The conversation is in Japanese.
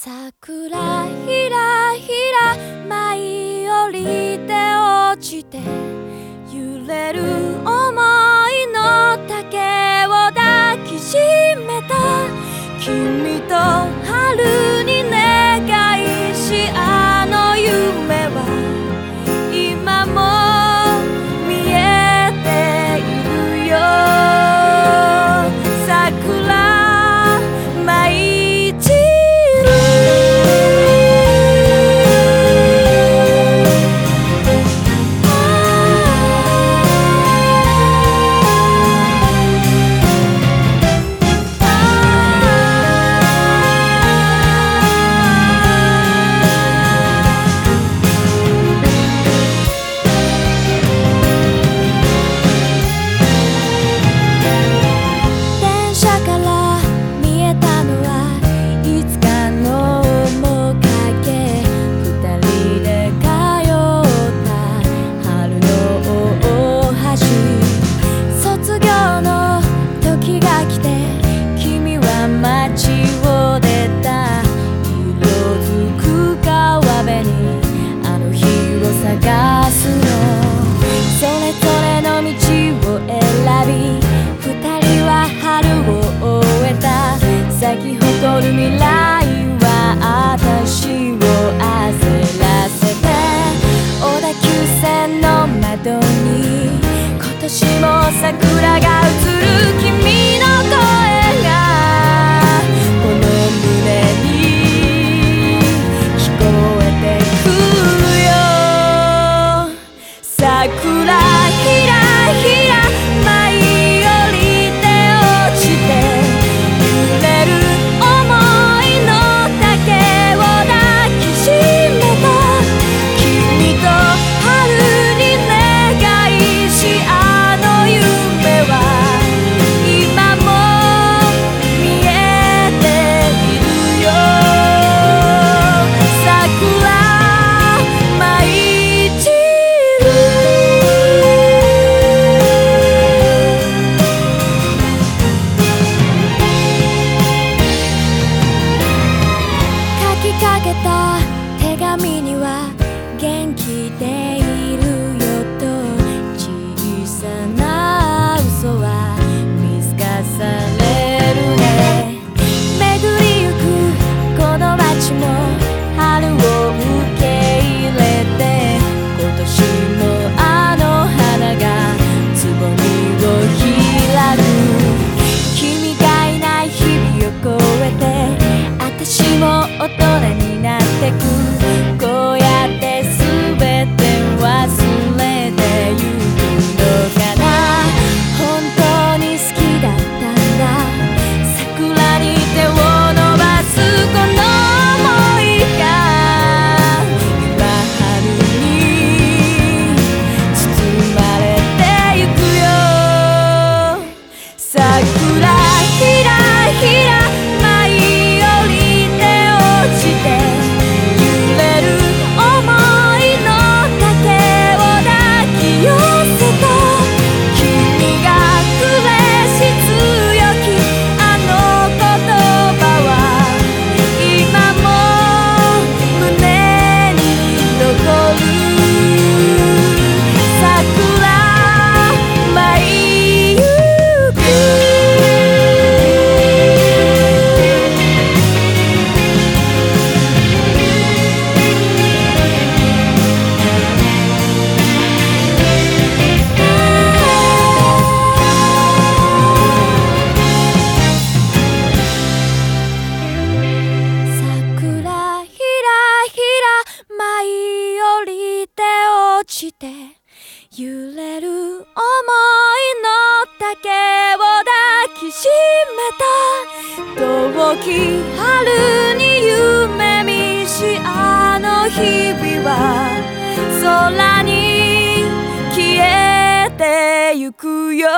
桜ひらひら舞い降りて落ちて揺れる想いの丈を抱きしめた。君未来は私を焦らせて。小田急線の窓に今年も桜が映る君の声がこの胸に聞こえてくるよ。して揺れる思いの竹を抱きしめた。遠き春に夢見しあの日々は空に消えてゆくよ。